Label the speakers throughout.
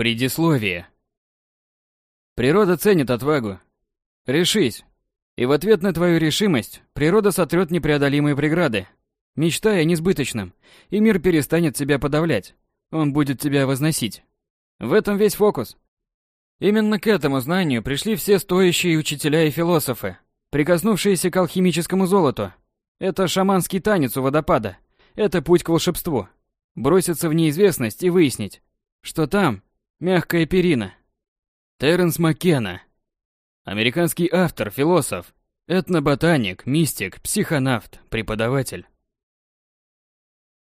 Speaker 1: Предисловие. Природа ценит отвагу. Решись. И в ответ на твою решимость природа сотрет непреодолимые преграды. Мечтай о несбыточном, и мир перестанет тебя подавлять. Он будет тебя возносить. В этом весь фокус. Именно к этому знанию пришли все стоящие учителя и философы, прикоснувшиеся к алхимическому золоту. Это шаманский танец у водопада. Это путь к волшебству. Броситься в неизвестность и выяснить, что там, Мягкая перина. Терренс Маккена. Американский автор, философ, этноботаник, мистик, психонавт, преподаватель.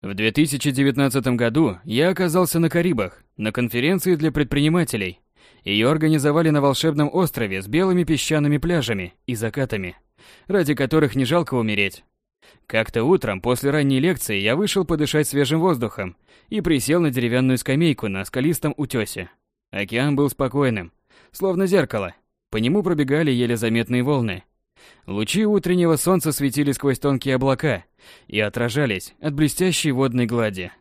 Speaker 1: В 2019 году я оказался на Карибах, на конференции для предпринимателей. Ее организовали на волшебном острове с белыми песчаными пляжами и закатами, ради которых не жалко умереть. Как-то утром после ранней лекции я вышел подышать свежим воздухом и присел на деревянную скамейку на скалистом утёсе. Океан был спокойным, словно зеркало. По нему пробегали еле заметные волны. Лучи утреннего солнца светили сквозь тонкие облака и отражались от блестящей водной глади.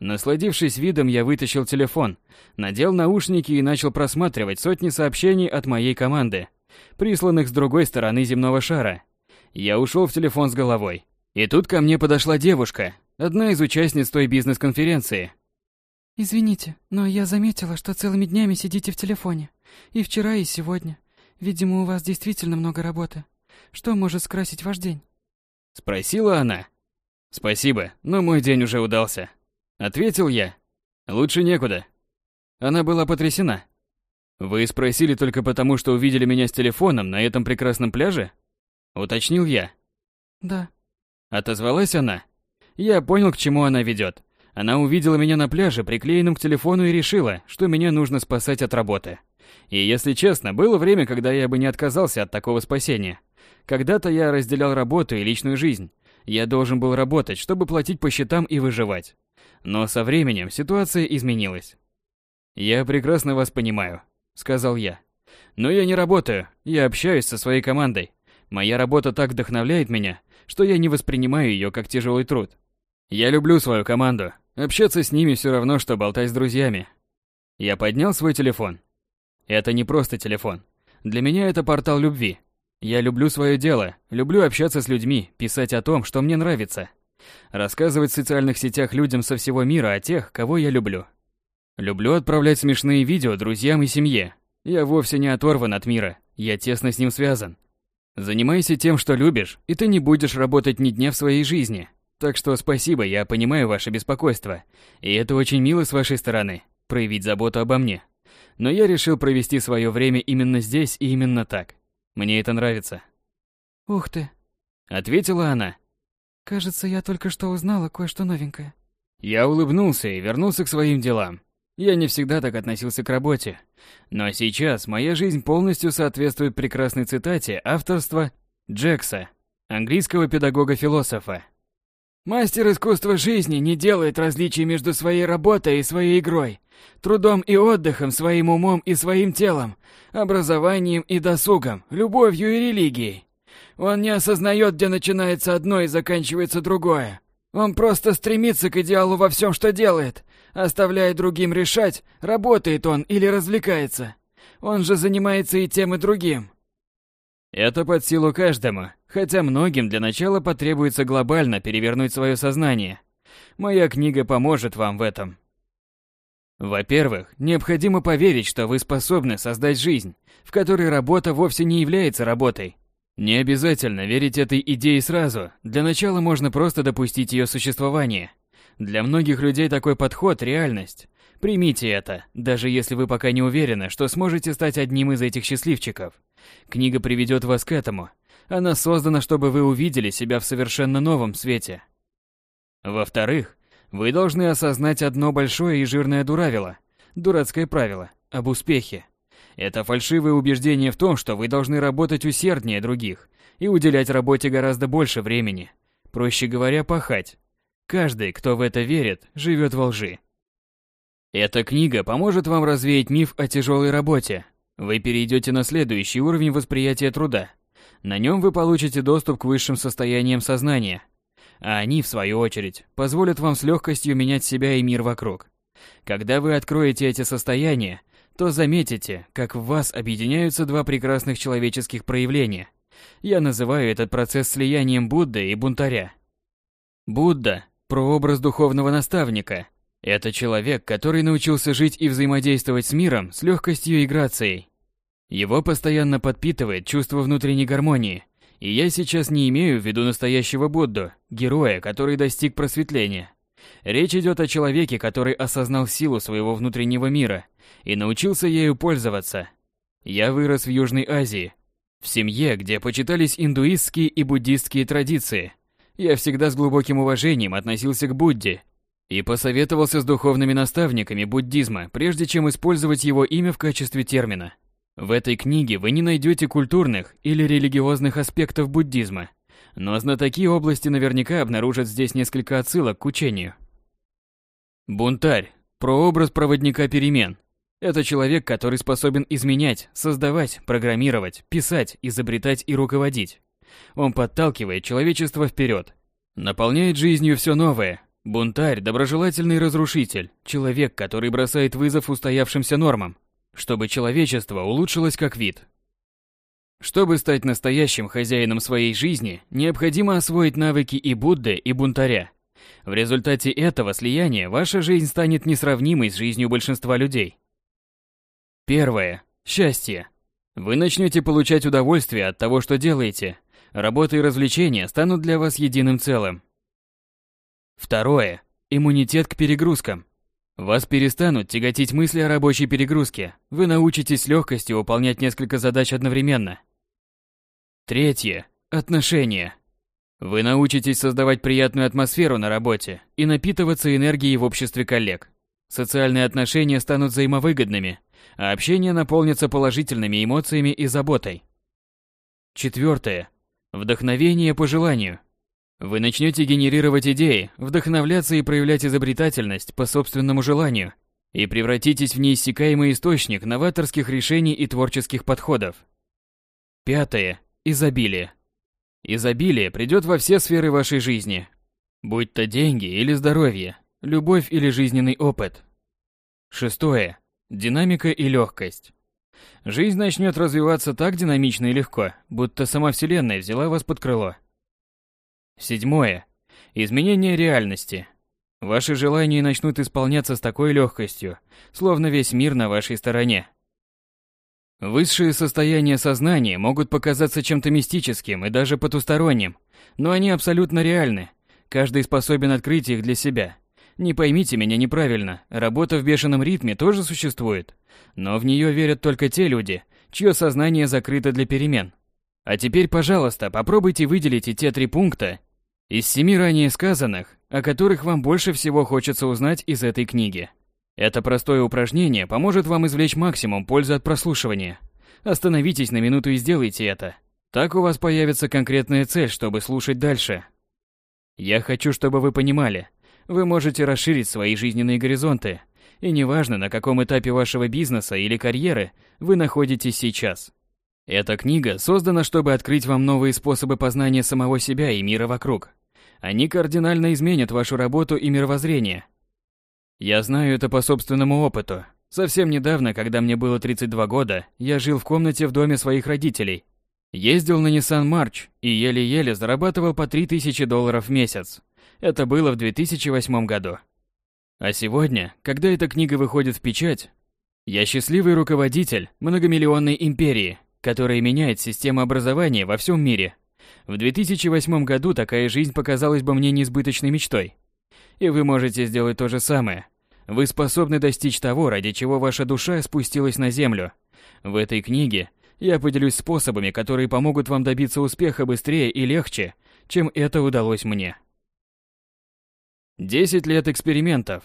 Speaker 1: Насладившись видом, я вытащил телефон, надел наушники и начал просматривать сотни сообщений от моей команды, присланных с другой стороны земного шара – я ушел в телефон с головой. И тут ко мне подошла девушка, одна из участниц той бизнес-конференции.
Speaker 2: «Извините, но я заметила, что целыми днями сидите в телефоне. И вчера, и сегодня. Видимо, у вас действительно много работы. Что может скрасить ваш день?»
Speaker 1: Спросила она. «Спасибо, но мой день уже удался». Ответил я. «Лучше некуда». Она была потрясена. «Вы спросили только потому, что увидели меня с телефоном на этом прекрасном пляже?» Уточнил я.
Speaker 2: Да.
Speaker 1: Отозвалась она. Я понял, к чему она ведет. Она увидела меня на пляже, приклеенным к телефону, и решила, что меня нужно спасать от работы. И, если честно, было время, когда я бы не отказался от такого спасения. Когда-то я разделял работу и личную жизнь. Я должен был работать, чтобы платить по счетам и выживать. Но со временем ситуация изменилась. «Я прекрасно вас понимаю», — сказал я. «Но я не работаю, я общаюсь со своей командой. Моя работа так вдохновляет меня, что я не воспринимаю ее как тяжелый труд. Я люблю свою команду. Общаться с ними все равно, что болтать с друзьями. Я поднял свой телефон. Это не просто телефон. Для меня это портал любви. Я люблю свое дело, люблю общаться с людьми, писать о том, что мне нравится. Рассказывать в социальных сетях людям со всего мира о тех, кого я люблю. Люблю отправлять смешные видео друзьям и семье. Я вовсе не оторван от мира, я тесно с ним связан. Занимайся тем, что любишь, и ты не будешь работать ни дня в своей жизни. Так что спасибо, я понимаю ваше беспокойство. И это очень мило с вашей стороны, проявить заботу обо мне. Но я решил провести свое время именно здесь и именно так. Мне это нравится.
Speaker 2: «Ух ты!»
Speaker 1: — ответила она.
Speaker 2: «Кажется, я только что узнала кое-что новенькое».
Speaker 1: Я улыбнулся и вернулся к своим делам. Я не всегда так относился к работе. Но сейчас моя жизнь полностью соответствует прекрасной цитате авторства Джекса, английского педагога-философа. «Мастер искусства жизни не делает различий между своей работой и своей игрой, трудом и отдыхом, своим умом и своим телом, образованием и досугом, любовью и религией. Он не осознает, где начинается одно и заканчивается другое. Он просто стремится к идеалу во всем, что делает, оставляя другим решать, работает он или развлекается. Он же занимается и тем, и другим. Это под силу каждому, хотя многим для начала потребуется глобально перевернуть свое сознание. Моя книга поможет вам в этом. Во-первых, необходимо поверить, что вы способны создать жизнь, в которой работа вовсе не является работой, не обязательно верить этой идее сразу, для начала можно просто допустить ее существование. Для многих людей такой подход – реальность. Примите это, даже если вы пока не уверены, что сможете стать одним из этих счастливчиков. Книга приведет вас к этому. Она создана, чтобы вы увидели себя в совершенно новом свете. Во-вторых, вы должны осознать одно большое и жирное дуравило, дурацкое правило, об успехе. Это фальшивое убеждение в том, что вы должны работать усерднее других и уделять работе гораздо больше времени. Проще говоря, пахать. Каждый, кто в это верит, живет во лжи. Эта книга поможет вам развеять миф о тяжелой работе. Вы перейдете на следующий уровень восприятия труда. На нем вы получите доступ к высшим состояниям сознания. А они, в свою очередь, позволят вам с легкостью менять себя и мир вокруг. Когда вы откроете эти состояния, то заметите, как в вас объединяются два прекрасных человеческих проявления. Я называю этот процесс слиянием Будды и бунтаря. Будда – прообраз духовного наставника. Это человек, который научился жить и взаимодействовать с миром с легкостью и грацией. Его постоянно подпитывает чувство внутренней гармонии. И я сейчас не имею в виду настоящего Будду, героя, который достиг просветления. Речь идет о человеке, который осознал силу своего внутреннего мира – и научился ею пользоваться. Я вырос в Южной Азии, в семье, где почитались индуистские и буддистские традиции. Я всегда с глубоким уважением относился к Будде и посоветовался с духовными наставниками буддизма, прежде чем использовать его имя в качестве термина. В этой книге вы не найдете культурных или религиозных аспектов буддизма, но знатоки области наверняка обнаружат здесь несколько отсылок к учению. Бунтарь – прообраз проводника перемен, это человек, который способен изменять, создавать, программировать, писать, изобретать и руководить. Он подталкивает человечество вперед, наполняет жизнью все новое. Бунтарь, доброжелательный разрушитель, человек, который бросает вызов устоявшимся нормам, чтобы человечество улучшилось как вид. Чтобы стать настоящим хозяином своей жизни, необходимо освоить навыки и Будды, и бунтаря. В результате этого слияния ваша жизнь станет несравнимой с жизнью большинства людей. Первое. Счастье. Вы начнете получать удовольствие от того, что делаете. Работа и развлечения станут для вас единым целым. Второе. Иммунитет к перегрузкам. Вас перестанут тяготить мысли о рабочей перегрузке. Вы научитесь с легкостью выполнять несколько задач одновременно. Третье. Отношения. Вы научитесь создавать приятную атмосферу на работе и напитываться энергией в обществе коллег. Социальные отношения станут взаимовыгодными, а общение наполнится положительными эмоциями и заботой. Четвертое. Вдохновение по желанию. Вы начнете генерировать идеи, вдохновляться и проявлять изобретательность по собственному желанию, и превратитесь в неиссякаемый источник новаторских решений и творческих подходов. Пятое. Изобилие. Изобилие придет во все сферы вашей жизни. Будь то деньги или здоровье, любовь или жизненный опыт. Шестое. Динамика и легкость. Жизнь начнет развиваться так динамично и легко, будто сама Вселенная взяла вас под крыло. Седьмое. Изменение реальности. Ваши желания начнут исполняться с такой легкостью, словно весь мир на вашей стороне. Высшие состояния сознания могут показаться чем-то мистическим и даже потусторонним, но они абсолютно реальны. Каждый способен открыть их для себя. Не поймите меня неправильно, работа в бешеном ритме тоже существует. Но в нее верят только те люди, чье сознание закрыто для перемен. А теперь, пожалуйста, попробуйте выделите те три пункта из семи ранее сказанных, о которых вам больше всего хочется узнать из этой книги. Это простое упражнение поможет вам извлечь максимум пользы от прослушивания. Остановитесь на минуту и сделайте это. Так у вас появится конкретная цель, чтобы слушать дальше. Я хочу, чтобы вы понимали, вы можете расширить свои жизненные горизонты. И неважно, на каком этапе вашего бизнеса или карьеры вы находитесь сейчас. Эта книга создана, чтобы открыть вам новые способы познания самого себя и мира вокруг. Они кардинально изменят вашу работу и мировоззрение. Я знаю это по собственному опыту. Совсем недавно, когда мне было 32 года, я жил в комнате в доме своих родителей. Ездил на Nissan March и еле-еле зарабатывал по 3000 долларов в месяц. Это было в 2008 году. А сегодня, когда эта книга выходит в печать, я счастливый руководитель многомиллионной империи, которая меняет систему образования во всем мире. В 2008 году такая жизнь показалась бы мне несбыточной мечтой. И вы можете сделать то же самое. Вы способны достичь того, ради чего ваша душа спустилась на землю. В этой книге я поделюсь способами, которые помогут вам добиться успеха быстрее и легче, чем это удалось мне. 10 лет экспериментов.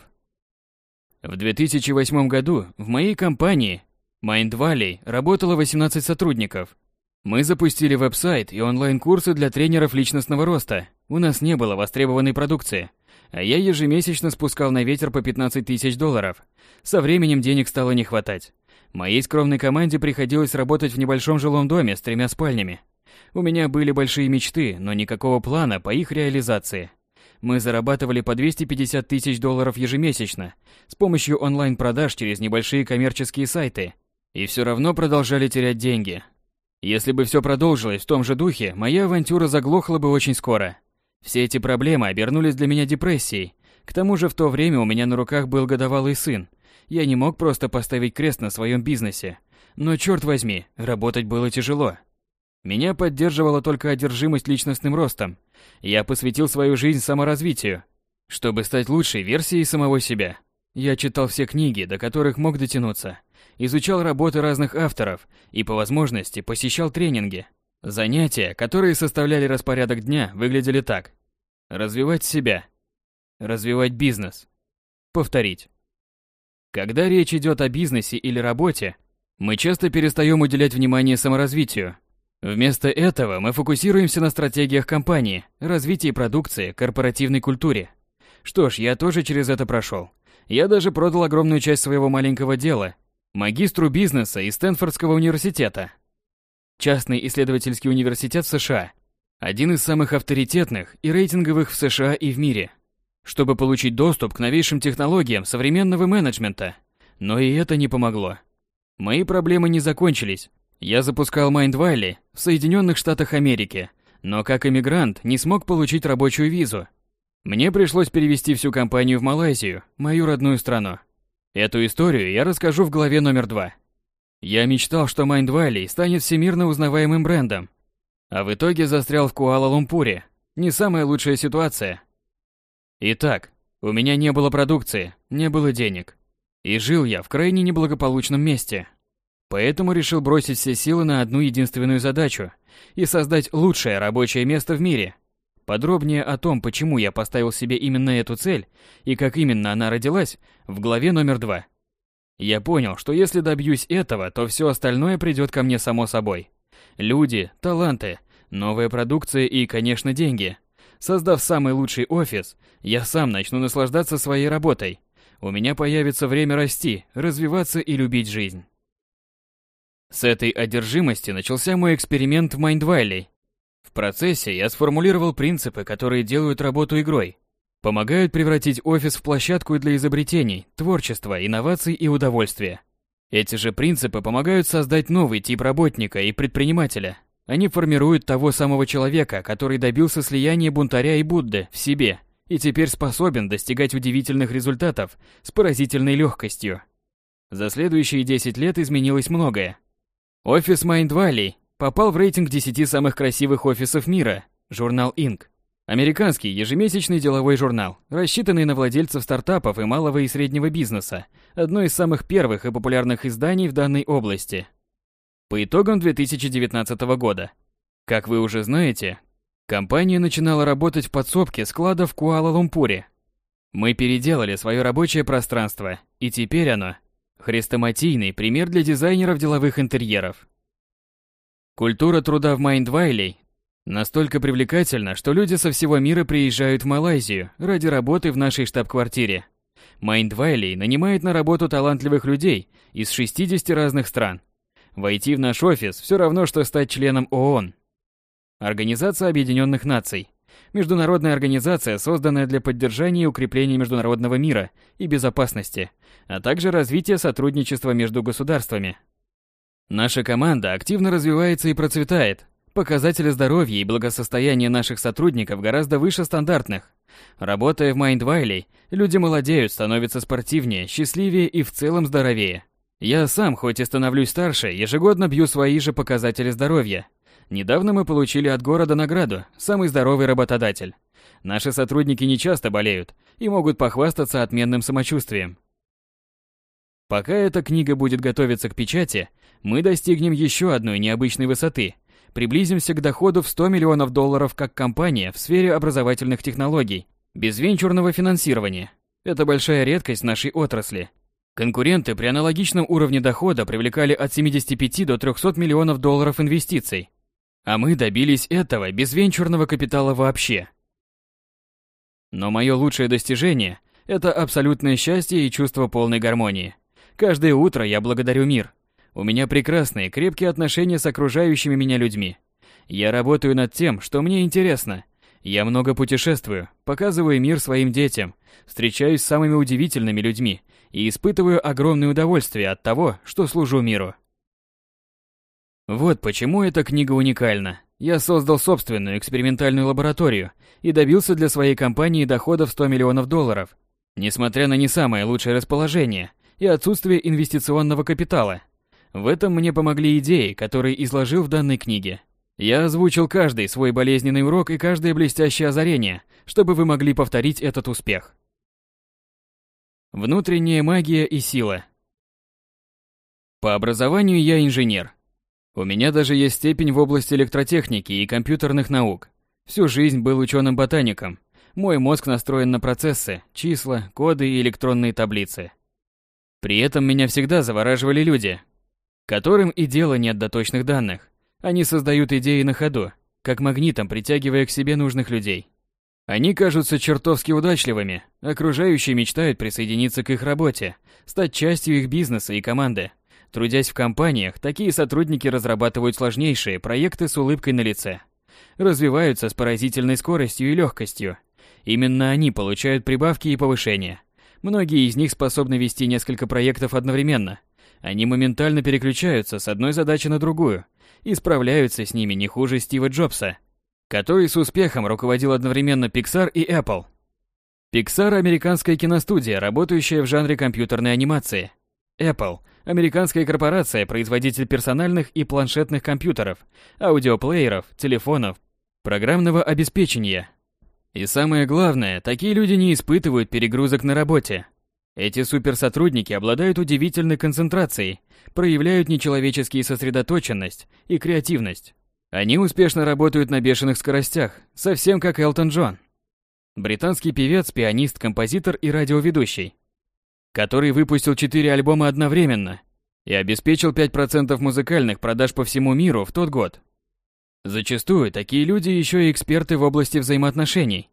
Speaker 1: В 2008 году в моей компании Mind Valley работало 18 сотрудников. Мы запустили веб-сайт и онлайн-курсы для тренеров личностного роста. У нас не было востребованной продукции, а я ежемесячно спускал на ветер по 15 тысяч долларов. Со временем денег стало не хватать. Моей скромной команде приходилось работать в небольшом жилом доме с тремя спальнями. У меня были большие мечты, но никакого плана по их реализации – мы зарабатывали по 250 тысяч долларов ежемесячно с помощью онлайн-продаж через небольшие коммерческие сайты и все равно продолжали терять деньги. Если бы все продолжилось в том же духе, моя авантюра заглохла бы очень скоро. Все эти проблемы обернулись для меня депрессией. К тому же в то время у меня на руках был годовалый сын. Я не мог просто поставить крест на своем бизнесе. Но черт возьми, работать было тяжело. Меня поддерживала только одержимость личностным ростом. Я посвятил свою жизнь саморазвитию, чтобы стать лучшей версией самого себя. Я читал все книги, до которых мог дотянуться, изучал работы разных авторов и по возможности посещал тренинги. Занятия, которые составляли распорядок дня, выглядели так. Развивать себя. Развивать бизнес. Повторить. Когда речь идет о бизнесе или работе, мы часто перестаем уделять внимание саморазвитию, Вместо этого мы фокусируемся на стратегиях компании, развитии продукции, корпоративной культуре. Что ж, я тоже через это прошел. Я даже продал огромную часть своего маленького дела магистру бизнеса из Стэнфордского университета. Частный исследовательский университет в США. Один из самых авторитетных и рейтинговых в США и в мире. Чтобы получить доступ к новейшим технологиям современного менеджмента. Но и это не помогло. Мои проблемы не закончились. Я запускал Майндвайли в Соединенных Штатах Америки, но как иммигрант не смог получить рабочую визу. Мне пришлось перевести всю компанию в Малайзию, мою родную страну. Эту историю я расскажу в главе номер два. Я мечтал, что Майндвайли станет всемирно узнаваемым брендом, а в итоге застрял в Куала-Лумпуре. Не самая лучшая ситуация. Итак, у меня не было продукции, не было денег. И жил я в крайне неблагополучном месте – Поэтому решил бросить все силы на одну единственную задачу и создать лучшее рабочее место в мире. Подробнее о том, почему я поставил себе именно эту цель и как именно она родилась, в главе номер два. Я понял, что если добьюсь этого, то все остальное придет ко мне само собой. Люди, таланты, новая продукция и, конечно, деньги. Создав самый лучший офис, я сам начну наслаждаться своей работой. У меня появится время расти, развиваться и любить жизнь. С этой одержимости начался мой эксперимент в Майндвайле. В процессе я сформулировал принципы, которые делают работу игрой. Помогают превратить офис в площадку для изобретений, творчества, инноваций и удовольствия. Эти же принципы помогают создать новый тип работника и предпринимателя. Они формируют того самого человека, который добился слияния бунтаря и Будды в себе и теперь способен достигать удивительных результатов с поразительной легкостью. За следующие 10 лет изменилось многое. Офис Mind попал в рейтинг 10 самых красивых офисов мира, журнал Inc. Американский ежемесячный деловой журнал, рассчитанный на владельцев стартапов и малого и среднего бизнеса, одно из самых первых и популярных изданий в данной области. По итогам 2019 года. Как вы уже знаете, компания начинала работать в подсобке склада в Куала-Лумпуре. Мы переделали свое рабочее пространство, и теперь оно Хрестоматийный пример для дизайнеров деловых интерьеров. Культура труда в Майндвайле настолько привлекательна, что люди со всего мира приезжают в Малайзию ради работы в нашей штаб-квартире. Майндвайлей нанимает на работу талантливых людей из 60 разных стран. Войти в наш офис все равно, что стать членом ООН. Организация Объединенных Наций. Международная организация, созданная для поддержания и укрепления международного мира и безопасности, а также развития сотрудничества между государствами. Наша команда активно развивается и процветает. Показатели здоровья и благосостояния наших сотрудников гораздо выше стандартных. Работая в Майндвайле, люди молодеют, становятся спортивнее, счастливее и в целом здоровее. Я сам, хоть и становлюсь старше, ежегодно бью свои же показатели здоровья – Недавно мы получили от города награду «Самый здоровый работодатель». Наши сотрудники не часто болеют и могут похвастаться отменным самочувствием. Пока эта книга будет готовиться к печати, мы достигнем еще одной необычной высоты. Приблизимся к доходу в 100 миллионов долларов как компания в сфере образовательных технологий, без венчурного финансирования. Это большая редкость нашей отрасли. Конкуренты при аналогичном уровне дохода привлекали от 75 до 300 миллионов долларов инвестиций, а мы добились этого без венчурного капитала вообще. Но мое лучшее достижение – это абсолютное счастье и чувство полной гармонии. Каждое утро я благодарю мир. У меня прекрасные, крепкие отношения с окружающими меня людьми. Я работаю над тем, что мне интересно. Я много путешествую, показываю мир своим детям, встречаюсь с самыми удивительными людьми и испытываю огромное удовольствие от того, что служу миру. Вот почему эта книга уникальна. Я создал собственную экспериментальную лабораторию и добился для своей компании доходов 100 миллионов долларов. Несмотря на не самое лучшее расположение и отсутствие инвестиционного капитала, в этом мне помогли идеи, которые изложил в данной книге. Я озвучил каждый свой болезненный урок и каждое блестящее озарение, чтобы вы могли повторить этот успех. Внутренняя магия и сила. По образованию я инженер, у меня даже есть степень в области электротехники и компьютерных наук. Всю жизнь был ученым-ботаником. Мой мозг настроен на процессы, числа, коды и электронные таблицы. При этом меня всегда завораживали люди, которым и дела нет до точных данных. Они создают идеи на ходу, как магнитом притягивая к себе нужных людей. Они кажутся чертовски удачливыми, окружающие мечтают присоединиться к их работе, стать частью их бизнеса и команды. Трудясь в компаниях, такие сотрудники разрабатывают сложнейшие проекты с улыбкой на лице. Развиваются с поразительной скоростью и легкостью. Именно они получают прибавки и повышения. Многие из них способны вести несколько проектов одновременно. Они моментально переключаются с одной задачи на другую и справляются с ними не хуже Стива Джобса, который с успехом руководил одновременно Pixar и Apple. Pixar – американская киностудия, работающая в жанре компьютерной анимации – Apple – американская корпорация, производитель персональных и планшетных компьютеров, аудиоплееров, телефонов, программного обеспечения. И самое главное, такие люди не испытывают перегрузок на работе. Эти суперсотрудники обладают удивительной концентрацией, проявляют нечеловеческие сосредоточенность и креативность. Они успешно работают на бешеных скоростях, совсем как Элтон Джон. Британский певец, пианист, композитор и радиоведущий который выпустил четыре альбома одновременно и обеспечил 5% музыкальных продаж по всему миру в тот год. Зачастую такие люди еще и эксперты в области взаимоотношений.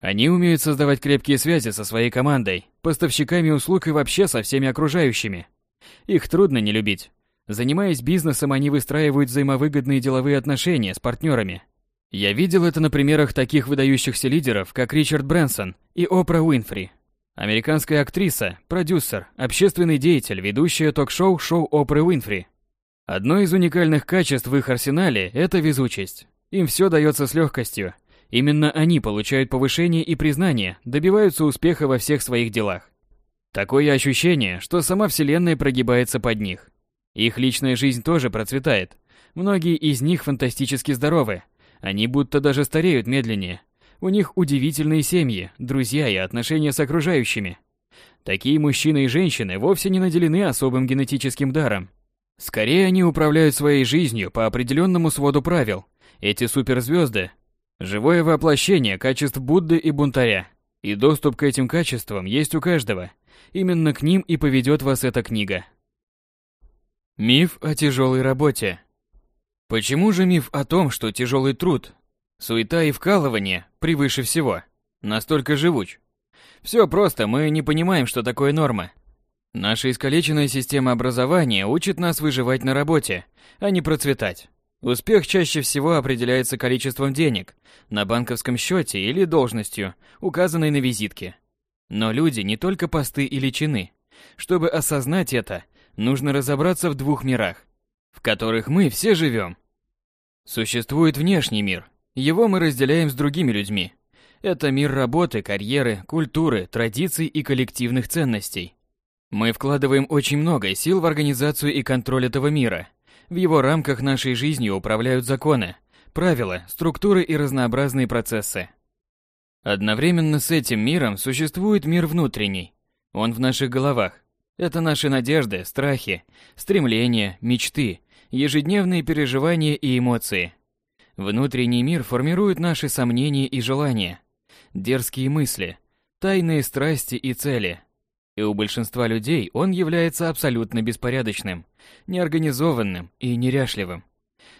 Speaker 1: Они умеют создавать крепкие связи со своей командой, поставщиками услуг и вообще со всеми окружающими. Их трудно не любить. Занимаясь бизнесом, они выстраивают взаимовыгодные деловые отношения с партнерами. Я видел это на примерах таких выдающихся лидеров, как Ричард Брэнсон и Опра Уинфри. Американская актриса, продюсер, общественный деятель, ведущая ток-шоу «Шоу Опры Уинфри». Одно из уникальных качеств в их арсенале – это везучесть. Им все дается с легкостью. Именно они получают повышение и признание, добиваются успеха во всех своих делах. Такое ощущение, что сама Вселенная прогибается под них. Их личная жизнь тоже процветает. Многие из них фантастически здоровы. Они будто даже стареют медленнее, у них удивительные семьи, друзья и отношения с окружающими. Такие мужчины и женщины вовсе не наделены особым генетическим даром. Скорее они управляют своей жизнью по определенному своду правил. Эти суперзвезды – живое воплощение качеств Будды и бунтаря. И доступ к этим качествам есть у каждого. Именно к ним и поведет вас эта книга. Миф о тяжелой работе. Почему же миф о том, что тяжелый труд Суета и вкалывание превыше всего. Настолько живуч. Все просто, мы не понимаем, что такое норма. Наша искалеченная система образования учит нас выживать на работе, а не процветать. Успех чаще всего определяется количеством денег на банковском счете или должностью, указанной на визитке. Но люди не только посты или чины. Чтобы осознать это, нужно разобраться в двух мирах, в которых мы все живем. Существует внешний мир, его мы разделяем с другими людьми. Это мир работы, карьеры, культуры, традиций и коллективных ценностей. Мы вкладываем очень много сил в организацию и контроль этого мира. В его рамках нашей жизнью управляют законы, правила, структуры и разнообразные процессы. Одновременно с этим миром существует мир внутренний. Он в наших головах. Это наши надежды, страхи, стремления, мечты, ежедневные переживания и эмоции – Внутренний мир формирует наши сомнения и желания, дерзкие мысли, тайные страсти и цели. И у большинства людей он является абсолютно беспорядочным, неорганизованным и неряшливым.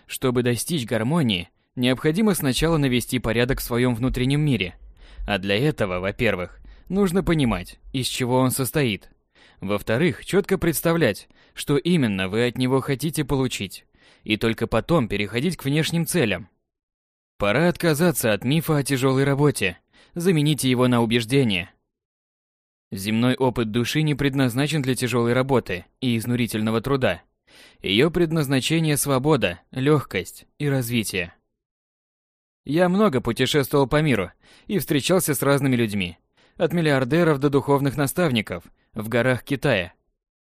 Speaker 1: Чтобы достичь гармонии, необходимо сначала навести порядок в своем внутреннем мире. А для этого, во-первых, нужно понимать, из чего он состоит. Во-вторых, четко представлять, что именно вы от него хотите получить. И только потом переходить к внешним целям. Пора отказаться от мифа о тяжелой работе, замените его на убеждение. Земной опыт души не предназначен для тяжелой работы и изнурительного труда. Ее предназначение – свобода, легкость и развитие. Я много путешествовал по миру и встречался с разными людьми, от миллиардеров до духовных наставников, в горах Китая.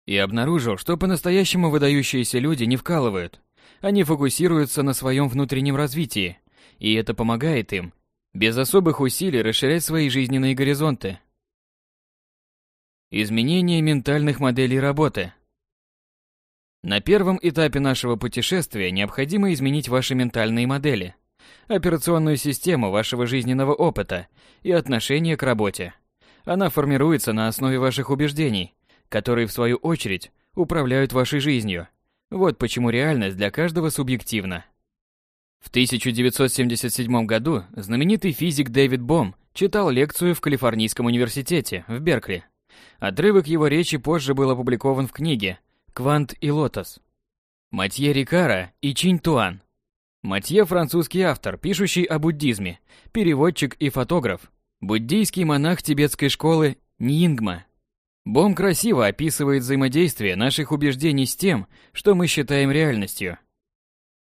Speaker 1: И обнаружил, что по-настоящему выдающиеся люди не вкалывают. Они фокусируются на своем внутреннем развитии, и это помогает им без особых усилий расширять свои жизненные горизонты. Изменение ментальных моделей работы. На первом этапе нашего путешествия необходимо изменить ваши ментальные модели, операционную систему вашего жизненного опыта и отношение к работе. Она формируется на основе ваших убеждений, которые, в свою очередь, управляют вашей жизнью. Вот почему реальность для каждого субъективна. В 1977 году знаменитый физик Дэвид Бом читал лекцию в Калифорнийском университете в Беркли. Отрывок его речи позже был опубликован в книге «Квант и лотос». Матье Рикара и Чинь Туан. Матье – французский автор, пишущий о буддизме, переводчик и фотограф, буддийский монах тибетской школы Ньингма. Бом красиво описывает взаимодействие наших убеждений с тем, что мы считаем реальностью.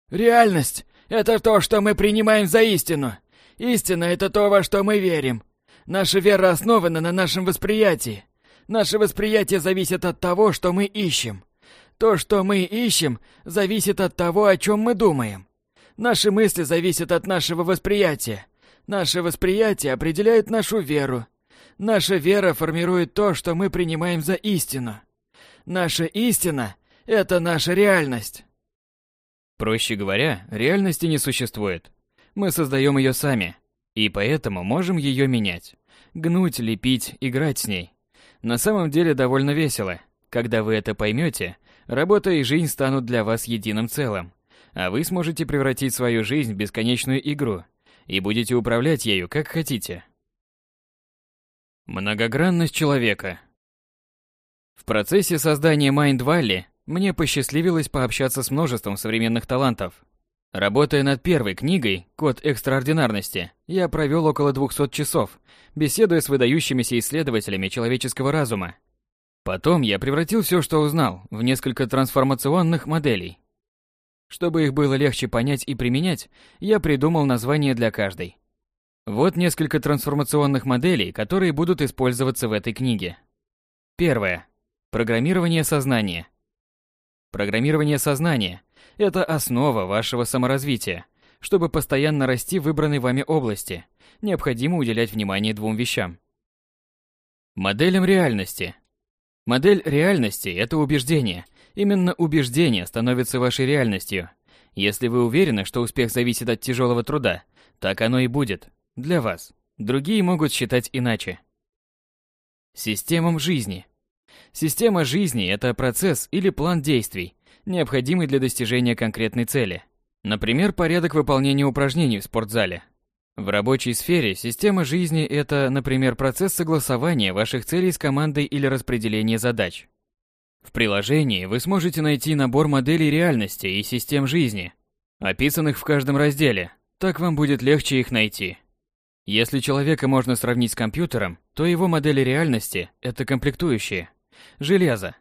Speaker 3: Реальность это то, что мы принимаем за истину. Истина — это то, во что мы верим. Наша вера основана на нашем восприятии. Наше восприятие зависит от того, что мы ищем. То, что мы ищем, зависит от того, о чем мы думаем. Наши мысли зависят от нашего восприятия. Наше восприятие определяет нашу веру. Наша вера формирует то, что мы принимаем за истину. Наша истина – это наша реальность.
Speaker 1: Проще говоря, реальности не существует. Мы создаем ее сами, и поэтому можем ее менять. Гнуть, лепить, играть с ней. На самом деле довольно весело. Когда вы это поймете, работа и жизнь станут для вас единым целым, а вы сможете превратить свою жизнь в бесконечную игру и будете управлять ею как хотите. Многогранность человека – в процессе создания Mind Valley мне посчастливилось пообщаться с множеством современных талантов. Работая над первой книгой «Код экстраординарности», я провел около 200 часов, беседуя с выдающимися исследователями человеческого разума. Потом я превратил все, что узнал, в несколько трансформационных моделей. Чтобы их было легче понять и применять, я придумал название для каждой. Вот несколько трансформационных моделей, которые будут использоваться в этой книге. Первое. Программирование сознания – Программирование сознания – это основа вашего саморазвития. Чтобы постоянно расти в выбранной вами области, необходимо уделять внимание двум вещам. Моделям реальности. Модель реальности – это убеждение. Именно убеждение становится вашей реальностью. Если вы уверены, что успех зависит от тяжелого труда, так оно и будет. Для вас. Другие могут считать иначе. Системам жизни – Система жизни – это процесс или план действий, необходимый для достижения конкретной цели. Например, порядок выполнения упражнений в спортзале. В рабочей сфере система жизни – это, например, процесс согласования ваших целей с командой или распределения задач. В приложении вы сможете найти набор моделей реальности и систем жизни, описанных в каждом разделе, так вам будет легче их найти. Если человека можно сравнить с компьютером, то его модели реальности – это комплектующие – железо.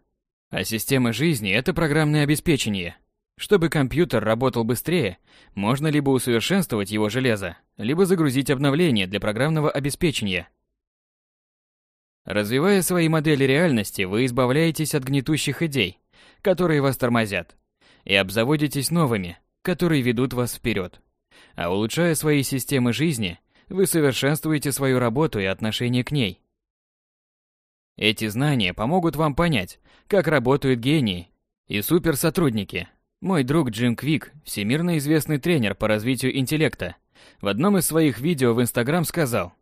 Speaker 1: А система жизни — это программное обеспечение. Чтобы компьютер работал быстрее, можно либо усовершенствовать его железо, либо загрузить обновление для программного обеспечения. Развивая свои модели реальности, вы избавляетесь от гнетущих идей, которые вас тормозят, и обзаводитесь новыми, которые ведут вас вперед. А улучшая свои системы жизни, вы совершенствуете свою работу и отношение к ней, эти знания помогут вам понять, как работают гении и суперсотрудники. Мой друг Джим Квик, всемирно известный тренер по развитию интеллекта, в одном из своих видео в Инстаграм сказал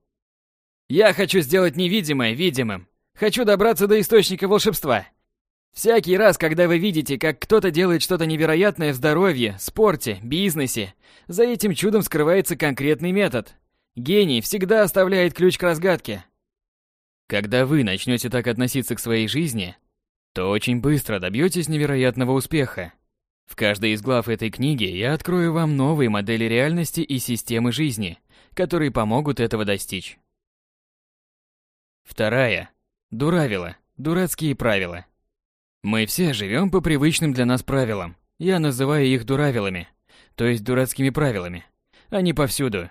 Speaker 1: «Я хочу сделать невидимое видимым. Хочу добраться до источника волшебства. Всякий раз, когда вы видите, как кто-то делает что-то невероятное в здоровье, спорте, бизнесе, за этим чудом скрывается конкретный метод. Гений всегда оставляет ключ к разгадке». Когда вы начнете так относиться к своей жизни, то очень быстро добьетесь невероятного успеха. В каждой из глав этой книги я открою вам новые модели реальности и системы жизни, которые помогут этого достичь. Вторая. Дуравила. Дурацкие правила. Мы все живем по привычным для нас правилам. Я называю их дуравилами, то есть дурацкими правилами. Они повсюду.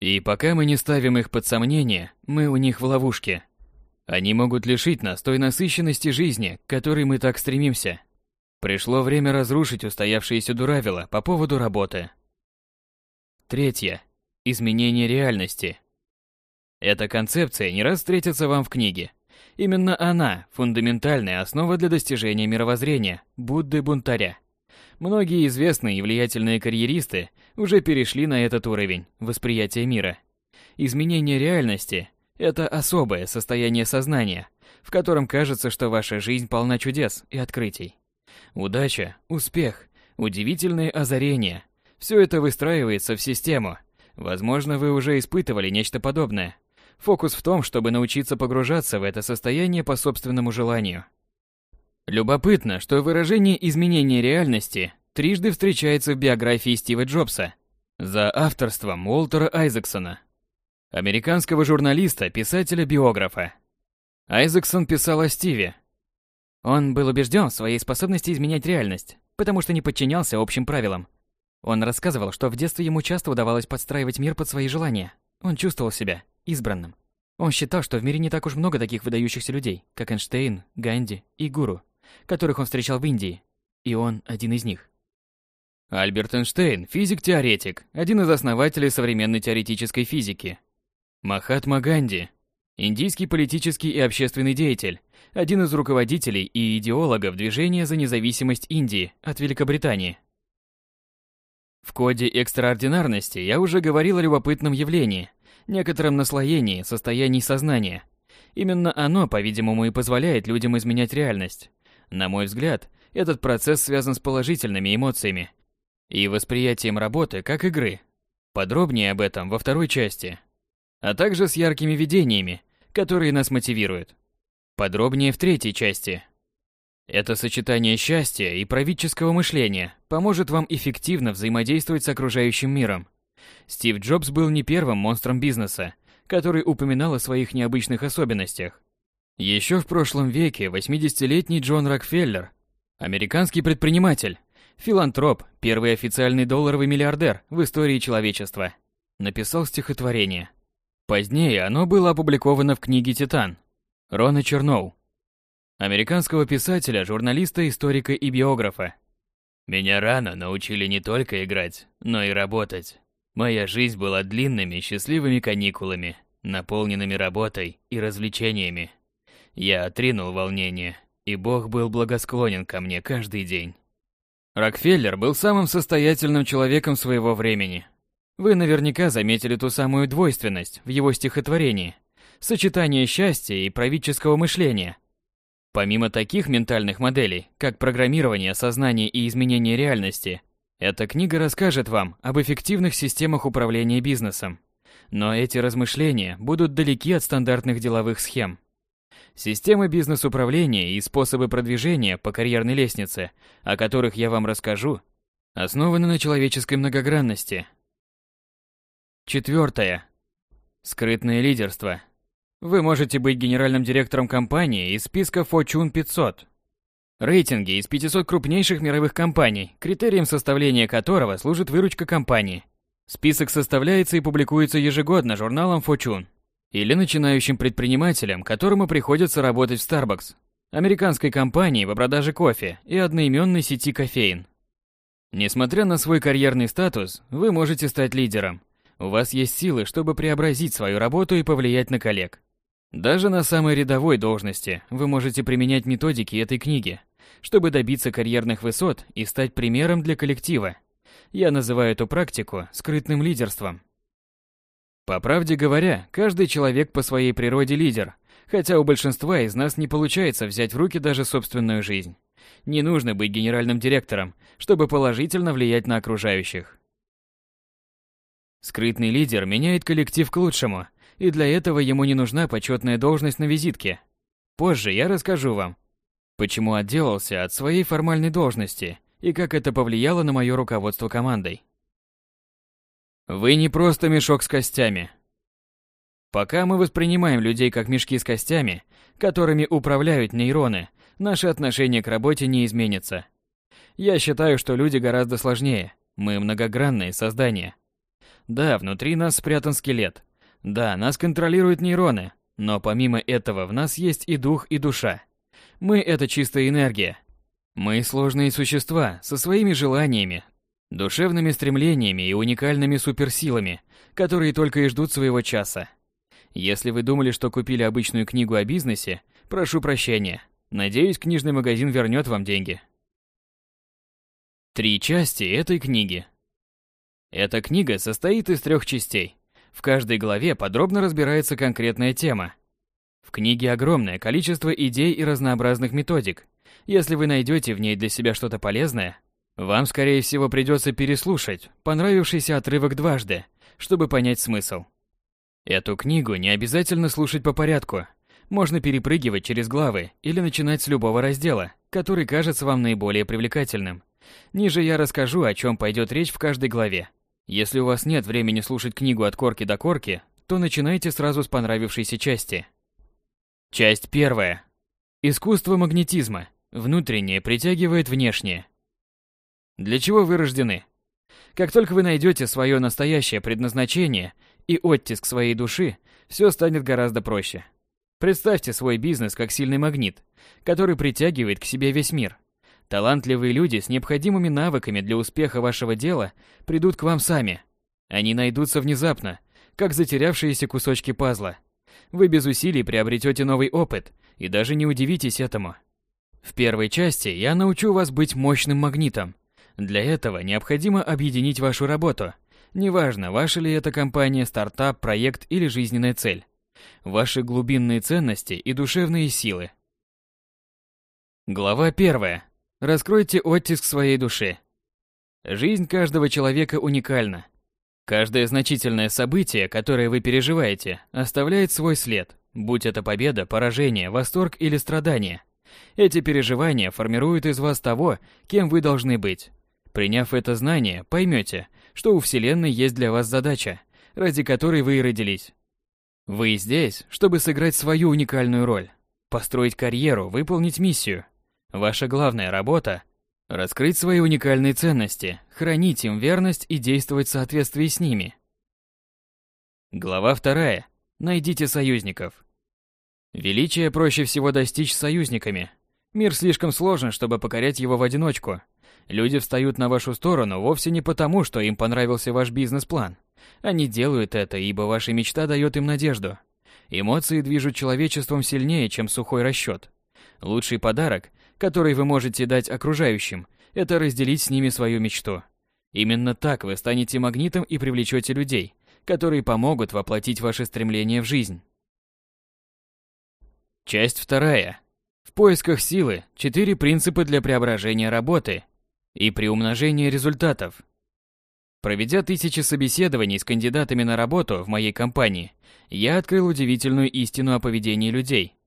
Speaker 1: И пока мы не ставим их под сомнение, мы у них в ловушке. Они могут лишить нас той насыщенности жизни, к которой мы так стремимся. Пришло время разрушить устоявшиеся дуравила по поводу работы. Третье. Изменение реальности. Эта концепция не раз встретится вам в книге. Именно она – фундаментальная основа для достижения мировоззрения Будды-бунтаря. Многие известные и влиятельные карьеристы уже перешли на этот уровень восприятия мира. Изменение реальности – это особое состояние сознания, в котором кажется, что ваша жизнь полна чудес и открытий. Удача, успех, удивительные озарения – все это выстраивается в систему. Возможно, вы уже испытывали нечто подобное. Фокус в том, чтобы научиться погружаться в это состояние по собственному желанию. Любопытно, что выражение изменения реальности трижды встречается в биографии Стива Джобса за авторством Уолтера Айзексона – американского журналиста, писателя-биографа. Айзексон писал о Стиве. Он был убежден в своей способности изменять реальность, потому что не подчинялся общим правилам. Он рассказывал, что в детстве ему часто удавалось подстраивать мир под свои желания. Он чувствовал себя избранным. Он считал, что в мире не так уж много таких выдающихся людей, как Эйнштейн, Ганди и Гуру, которых он встречал в Индии. И он один из них. Альберт Эйнштейн – физик-теоретик, один из основателей современной теоретической физики – Махатма Ганди – индийский политический и общественный деятель, один из руководителей и идеологов движения за независимость Индии от Великобритании. В коде экстраординарности я уже говорил о любопытном явлении, некотором наслоении состояний сознания. Именно оно, по-видимому, и позволяет людям изменять реальность. На мой взгляд, этот процесс связан с положительными эмоциями и восприятием работы как игры. Подробнее об этом во второй части а также с яркими видениями, которые нас мотивируют. Подробнее в третьей части. Это сочетание счастья и правительского мышления поможет вам эффективно взаимодействовать с окружающим миром. Стив Джобс был не первым монстром бизнеса, который упоминал о своих необычных особенностях. Еще в прошлом веке 80-летний Джон Рокфеллер, американский предприниматель, филантроп, первый официальный долларовый миллиардер в истории человечества, написал стихотворение – Позднее оно было опубликовано в книге «Титан» Рона Черноу, американского писателя, журналиста, историка и биографа. «Меня рано научили не только играть, но и работать. Моя жизнь была длинными счастливыми каникулами, наполненными работой и развлечениями. Я отринул волнение, и Бог был благосклонен ко мне каждый день». Рокфеллер был самым состоятельным человеком своего времени – вы наверняка заметили ту самую двойственность в его стихотворении, сочетание счастья и правительского мышления. Помимо таких ментальных моделей, как программирование сознания и изменение реальности, эта книга расскажет вам об эффективных системах управления бизнесом. Но эти размышления будут далеки от стандартных деловых схем. Системы бизнес-управления и способы продвижения по карьерной лестнице, о которых я вам расскажу, основаны на человеческой многогранности – Четвертое. Скрытное лидерство. Вы можете быть генеральным директором компании из списка Fortune 500. Рейтинги из 500 крупнейших мировых компаний, критерием составления которого служит выручка компании. Список составляется и публикуется ежегодно журналом Fortune или начинающим предпринимателям, которому приходится работать в Starbucks, американской компании по продаже кофе и одноименной сети кофеин. Несмотря на свой карьерный статус, вы можете стать лидером – у вас есть силы, чтобы преобразить свою работу и повлиять на коллег. Даже на самой рядовой должности вы можете применять методики этой книги, чтобы добиться карьерных высот и стать примером для коллектива. Я называю эту практику скрытным лидерством. По правде говоря, каждый человек по своей природе лидер, хотя у большинства из нас не получается взять в руки даже собственную жизнь. Не нужно быть генеральным директором, чтобы положительно влиять на окружающих. Скрытный лидер меняет коллектив к лучшему, и для этого ему не нужна почетная должность на визитке. Позже я расскажу вам, почему отделался от своей формальной должности и как это повлияло на мое руководство командой. Вы не просто мешок с костями. Пока мы воспринимаем людей как мешки с костями, которыми управляют нейроны, наше отношение к работе не изменится. Я считаю, что люди гораздо сложнее. Мы многогранные создания, да, внутри нас спрятан скелет. Да, нас контролируют нейроны. Но помимо этого в нас есть и дух, и душа. Мы — это чистая энергия. Мы — сложные существа, со своими желаниями, душевными стремлениями и уникальными суперсилами, которые только и ждут своего часа. Если вы думали, что купили обычную книгу о бизнесе, прошу прощения. Надеюсь, книжный магазин вернет вам деньги. Три части этой книги. Эта книга состоит из трех частей. В каждой главе подробно разбирается конкретная тема. В книге огромное количество идей и разнообразных методик. Если вы найдете в ней для себя что-то полезное, вам, скорее всего, придется переслушать понравившийся отрывок дважды, чтобы понять смысл. Эту книгу не обязательно слушать по порядку. Можно перепрыгивать через главы или начинать с любого раздела, который кажется вам наиболее привлекательным. Ниже я расскажу, о чем пойдет речь в каждой главе. Если у вас нет времени слушать книгу от корки до корки, то начинайте сразу с понравившейся части. Часть первая. Искусство магнетизма. Внутреннее притягивает внешнее. Для чего вы рождены? Как только вы найдете свое настоящее предназначение и оттиск своей души, все станет гораздо проще. Представьте свой бизнес как сильный магнит, который притягивает к себе весь мир. Талантливые люди с необходимыми навыками для успеха вашего дела придут к вам сами. Они найдутся внезапно, как затерявшиеся кусочки пазла. Вы без усилий приобретете новый опыт и даже не удивитесь этому. В первой части я научу вас быть мощным магнитом. Для этого необходимо объединить вашу работу. Неважно, ваша ли это компания, стартап, проект или жизненная цель. Ваши глубинные ценности и душевные силы. Глава первая. Раскройте оттиск своей души. Жизнь каждого человека уникальна. Каждое значительное событие, которое вы переживаете, оставляет свой след, будь это победа, поражение, восторг или страдание. Эти переживания формируют из вас того, кем вы должны быть. Приняв это знание, поймете, что у Вселенной есть для вас задача, ради которой вы и родились. Вы здесь, чтобы сыграть свою уникальную роль, построить карьеру, выполнить миссию – Ваша главная работа – раскрыть свои уникальные ценности, хранить им верность и действовать в соответствии с ними. Глава вторая. Найдите союзников. Величие проще всего достичь союзниками. Мир слишком сложен, чтобы покорять его в одиночку. Люди встают на вашу сторону вовсе не потому, что им понравился ваш бизнес-план. Они делают это, ибо ваша мечта дает им надежду. Эмоции движут человечеством сильнее, чем сухой расчет. Лучший подарок который вы можете дать окружающим, это разделить с ними свою мечту. Именно так вы станете магнитом и привлечете людей, которые помогут воплотить ваши стремления в жизнь. Часть вторая. В поисках силы четыре принципа для преображения работы и приумножения результатов. Проведя тысячи собеседований с кандидатами на работу в моей компании, я открыл удивительную истину о поведении людей,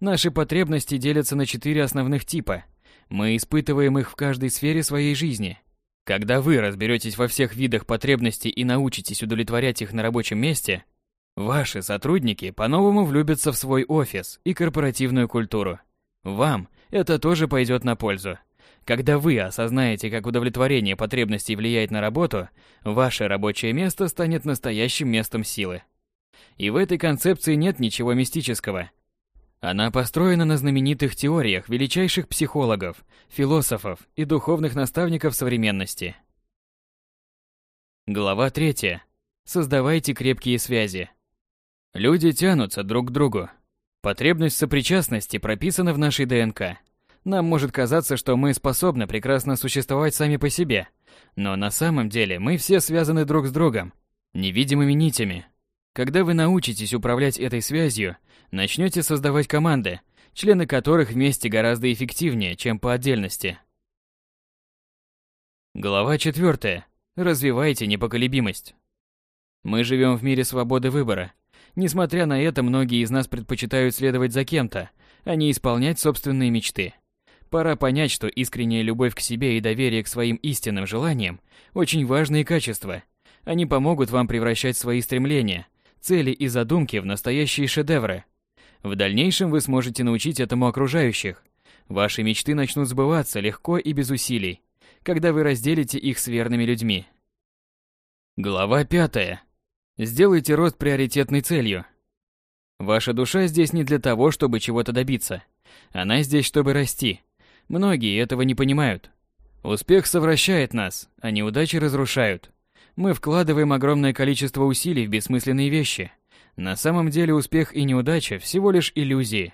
Speaker 1: Наши потребности делятся на четыре основных типа. Мы испытываем их в каждой сфере своей жизни. Когда вы разберетесь во всех видах потребностей и научитесь удовлетворять их на рабочем месте, ваши сотрудники по-новому влюбятся в свой офис и корпоративную культуру. Вам это тоже пойдет на пользу. Когда вы осознаете, как удовлетворение потребностей влияет на работу, ваше рабочее место станет настоящим местом силы. И в этой концепции нет ничего мистического. Она построена на знаменитых теориях величайших психологов, философов и духовных наставников современности. Глава 3. Создавайте крепкие связи. Люди тянутся друг к другу. Потребность сопричастности прописана в нашей ДНК. Нам может казаться, что мы способны прекрасно существовать сами по себе, но на самом деле мы все связаны друг с другом, невидимыми нитями, когда вы научитесь управлять этой связью, начнете создавать команды, члены которых вместе гораздо эффективнее, чем по отдельности. Глава 4. Развивайте непоколебимость. Мы живем в мире свободы выбора. Несмотря на это, многие из нас предпочитают следовать за кем-то, а не исполнять собственные мечты. Пора понять, что искренняя любовь к себе и доверие к своим истинным желаниям – очень важные качества. Они помогут вам превращать свои стремления – цели и задумки в настоящие шедевры. В дальнейшем вы сможете научить этому окружающих. Ваши мечты начнут сбываться легко и без усилий, когда вы разделите их с верными людьми. Глава 5. Сделайте рост приоритетной целью. Ваша душа здесь не для того, чтобы чего-то добиться. Она здесь, чтобы расти. Многие этого не понимают. Успех совращает нас, а неудачи разрушают. Мы вкладываем огромное количество усилий в бессмысленные вещи. На самом деле успех и неудача всего лишь иллюзии.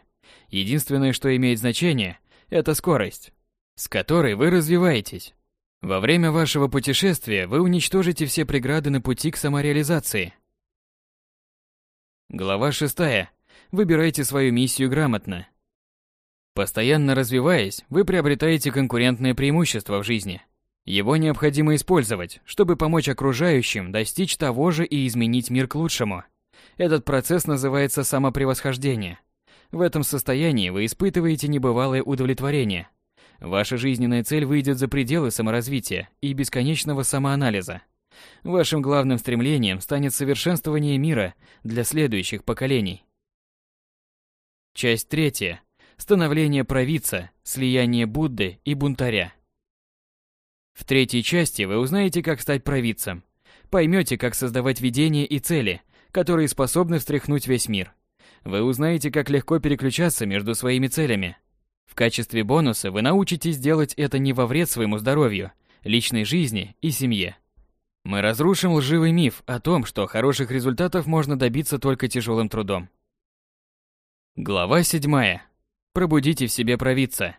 Speaker 1: Единственное, что имеет значение, это скорость, с которой вы развиваетесь. Во время вашего путешествия вы уничтожите все преграды на пути к самореализации. Глава 6. Выбирайте свою миссию грамотно. Постоянно развиваясь, вы приобретаете конкурентное преимущество в жизни – его необходимо использовать, чтобы помочь окружающим достичь того же и изменить мир к лучшему. Этот процесс называется самопревосхождение. В этом состоянии вы испытываете небывалое удовлетворение. Ваша жизненная цель выйдет за пределы саморазвития и бесконечного самоанализа. Вашим главным стремлением станет совершенствование мира для следующих поколений. Часть третья. Становление провидца, слияние Будды и бунтаря. В третьей части вы узнаете, как стать провидцем. Поймете, как создавать видения и цели, которые способны встряхнуть весь мир. Вы узнаете, как легко переключаться между своими целями. В качестве бонуса вы научитесь делать это не во вред своему здоровью, личной жизни и семье. Мы разрушим лживый миф о том, что хороших результатов можно добиться только тяжелым трудом. Глава 7. Пробудите в себе провидца.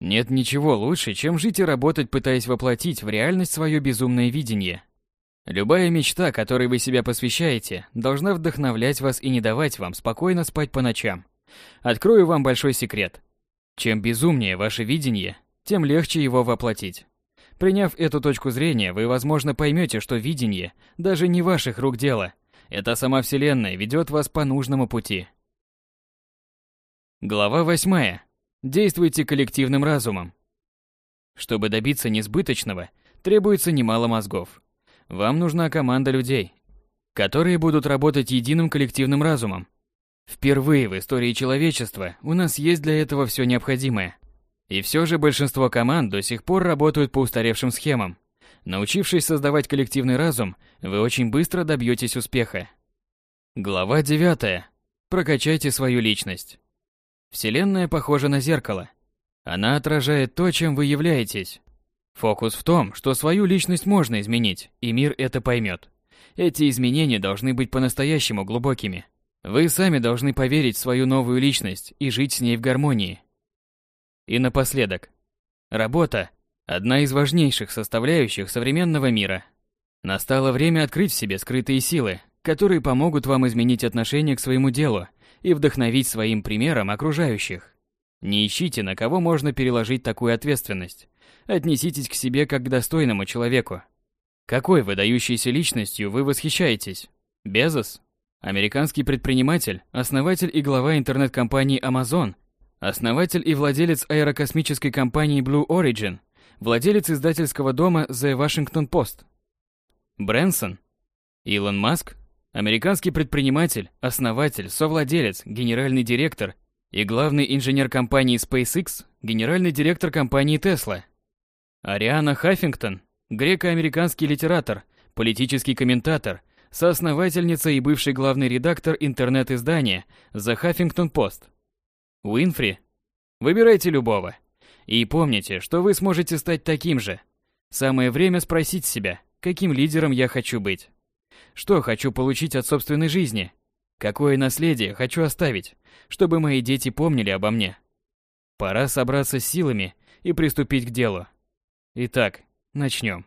Speaker 1: Нет ничего лучше, чем жить и работать, пытаясь воплотить в реальность свое безумное видение. Любая мечта, которой вы себя посвящаете, должна вдохновлять вас и не давать вам спокойно спать по ночам. Открою вам большой секрет. Чем безумнее ваше видение, тем легче его воплотить. Приняв эту точку зрения, вы, возможно, поймете, что видение даже не ваших рук дело. Это сама Вселенная ведет вас по нужному пути. Глава восьмая. Действуйте коллективным разумом. Чтобы добиться несбыточного, требуется немало мозгов. Вам нужна команда людей, которые будут работать единым коллективным разумом. Впервые в истории человечества у нас есть для этого все необходимое. И все же большинство команд до сих пор работают по устаревшим схемам. Научившись создавать коллективный разум, вы очень быстро добьетесь успеха. Глава 9. Прокачайте свою личность. Вселенная похожа на зеркало. Она отражает то, чем вы являетесь. Фокус в том, что свою личность можно изменить, и мир это поймет. Эти изменения должны быть по-настоящему глубокими. Вы сами должны поверить в свою новую личность и жить с ней в гармонии. И напоследок. Работа – одна из важнейших составляющих современного мира. Настало время открыть в себе скрытые силы, которые помогут вам изменить отношение к своему делу и вдохновить своим примером окружающих. Не ищите, на кого можно переложить такую ответственность. Отнеситесь к себе как к достойному человеку. Какой выдающейся личностью вы восхищаетесь? Безос? Американский предприниматель, основатель и глава интернет-компании Amazon, основатель и владелец аэрокосмической компании Blue Origin, владелец издательского дома The Washington Post. Брэнсон? Илон Маск? Американский предприниматель, основатель, совладелец, генеральный директор и главный инженер компании SpaceX, генеральный директор компании Tesla. Ариана Хаффингтон, греко-американский литератор, политический комментатор, соосновательница и бывший главный редактор интернет-издания The Huffington Post. Уинфри, выбирайте любого. И помните, что вы сможете стать таким же. Самое время спросить себя, каким лидером я хочу быть. Что хочу получить от собственной жизни? Какое наследие хочу оставить, чтобы мои дети помнили обо мне? Пора собраться с силами и приступить к делу. Итак, начнем.